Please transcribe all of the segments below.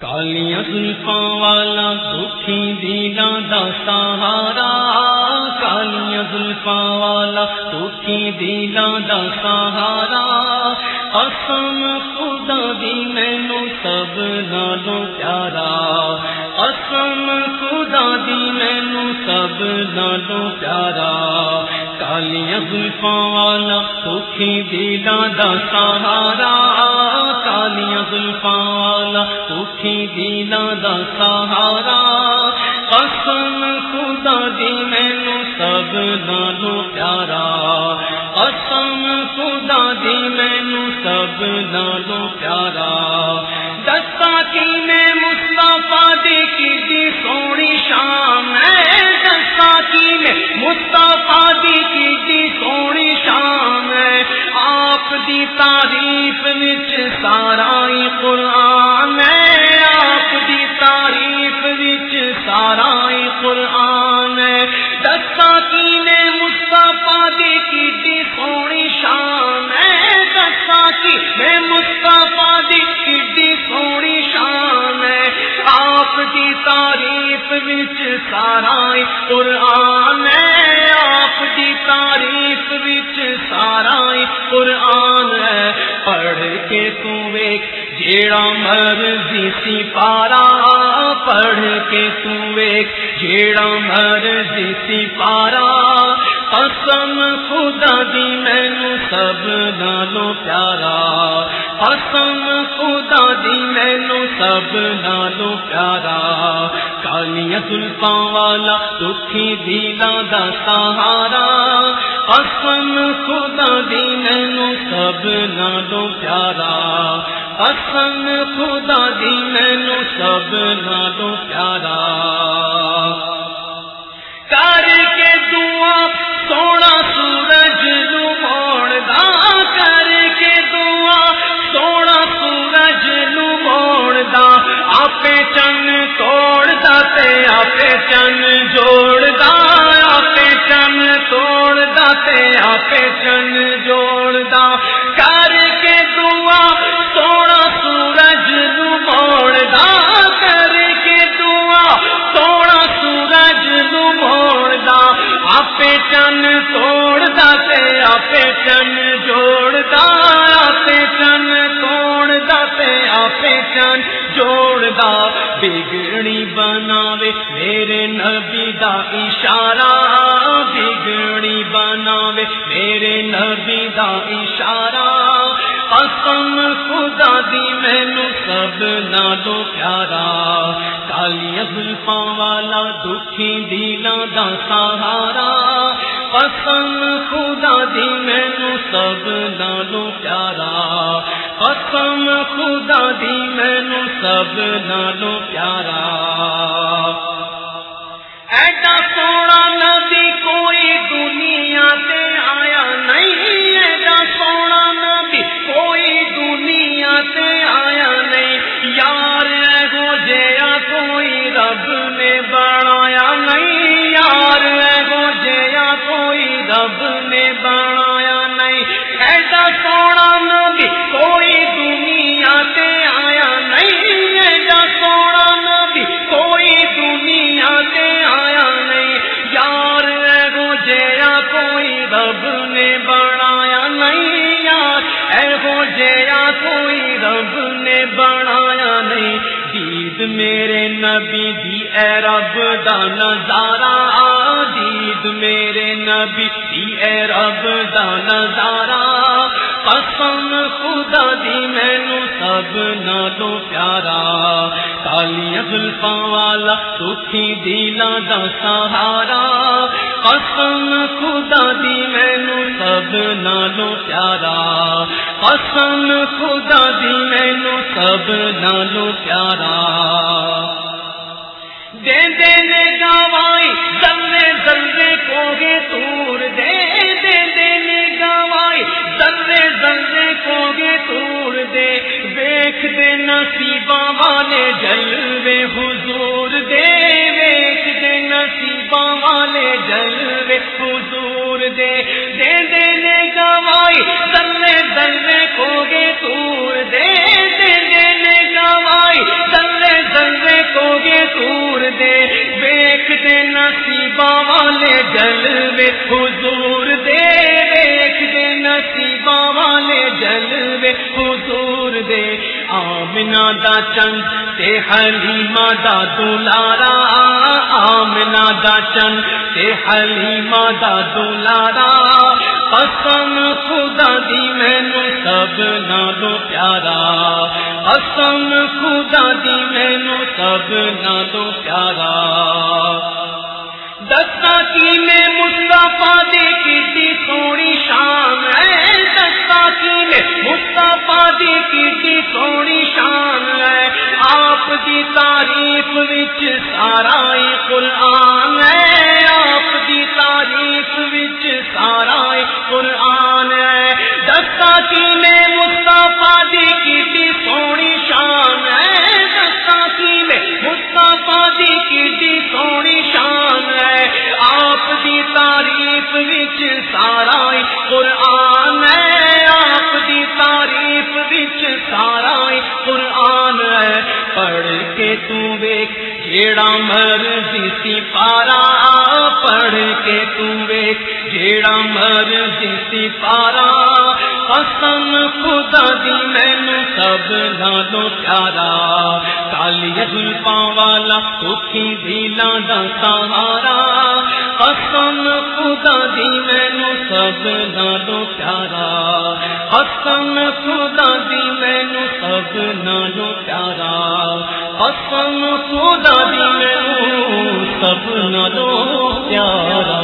کالیاں زلفاں والا دکھی دینا دا سہارا کالیاں زلفاں والا دکھی دینا دا سہارا قسم خدا دی مینو سب نالوں پیارا قسم خدا دی مینو سب نالوں پیارا کالیاں زلفاں والا دکھی دینا دا سہارا کالیاں زلفاں والا دینا دا سہارا۔ قسم خدا دی، مینو سب نالوں پیارا۔ قسم خدا دی، مینو سب نالوں پیارا۔ دستا کی میں مستفا دی، کی دی سونی شام ہے دستا کی میں مستفا دی، کی وچ سارا قرآن ہے، آپ دی تعریف وچ سارا قرآن ہے۔ پڑھ کے تو ویک جیڑا مرضی سی پارا پڑھ کے تو ویک جیڑا مرضی سی پارا قسم خدا دی مینو سب نالوں پیارا۔ قسم خدا دی مینو سب نالوں پیارا۔ کالیاں زلفاں والا دکھی دینا دا سہارا۔ قسم خدا دی سب نالو پیارا۔ قسم خدا دینو مینو سب نالو پیارا۔ دا تے آپ چن جوڑ دا کر کے دعا، سونا سورج نو موڑ دا کر کے دعا، سونا سورج نو موڑ دا آپ چن توڑ دا تے آپ چن جوڑ دا آپ چن توڑ دا تے آپ چن جوڑ دا بگڑی بناوے میرے نبی دا اشارہ۔ بناوے، میرے نبی دا اشارہ۔ قسم خدا دی، مینو سب نالوں پیارا۔ کالیاں زلفاں والا، دکھی دینا دا سہارا۔ قسم خدا دی، مینو سب نالوں پیارا۔ قسم خدا دی، مینو سب نالوں پیارا۔ رب نے بنایا نہیں یار ایگو جیا کوئی رب نے دید میرے نبی دی، اے رب دا نظارہ دید میرے نبی دی، اے رب دا نظارہ۔ قسم خدا دی، مینو سب نالوں پیارا۔ کالیاں زلفاں والا سکھی دینا دا سہارا۔ قسم خدا دی، مینو سب نالوں پیارا۔ قسم خدا دی، مینو سب نالوں پیارا۔ دے دے نے گوائی زلے زلے کو گے تور۔ دے دے دے نے گوائی زلے زلے کو گے تور۔ دے ویخ دے نصیبہ والے جلوے حضور۔ دے ویخ دے نصیبہ والے جلوے حضور۔ دے حضور دے دیکھ دے نصیبہ والے جلوے۔ حضور دے آمنا دا چند تے حلیمہ دا دلارا۔ آمنا دا چند تے حلیمہ دا دلارا۔ قسم خدا دی مینو سب نالو پیارا۔ قسم خدا دی مینو سب نالو پیارا۔ دستا کی میں مستفا دی کی سونی شان ہے۔ دستا کی میں مستفا دی کی سونی شان ہے۔ آپ دی تعریف وچ سارا قرآن ہے۔ آپ دی تعریف وچ سارا قرآن ہے۔ دستا کی میں پارا پڑھ کے تو ویک جیڑا مرضی پارا قسم خدا دی مینو سب نالو پیارا۔ کالی زلفا والا سکھی دینا دا سہارا۔ قسم خدا دی مینو سب نالو پیارا۔ قسم خدا دی مینو سب نالو پیارا۔ قسم خدا دی مینو سب نالو پیارا۔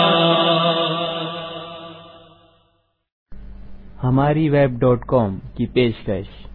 ہماری ویب ڈاٹ کام کی پیشکش۔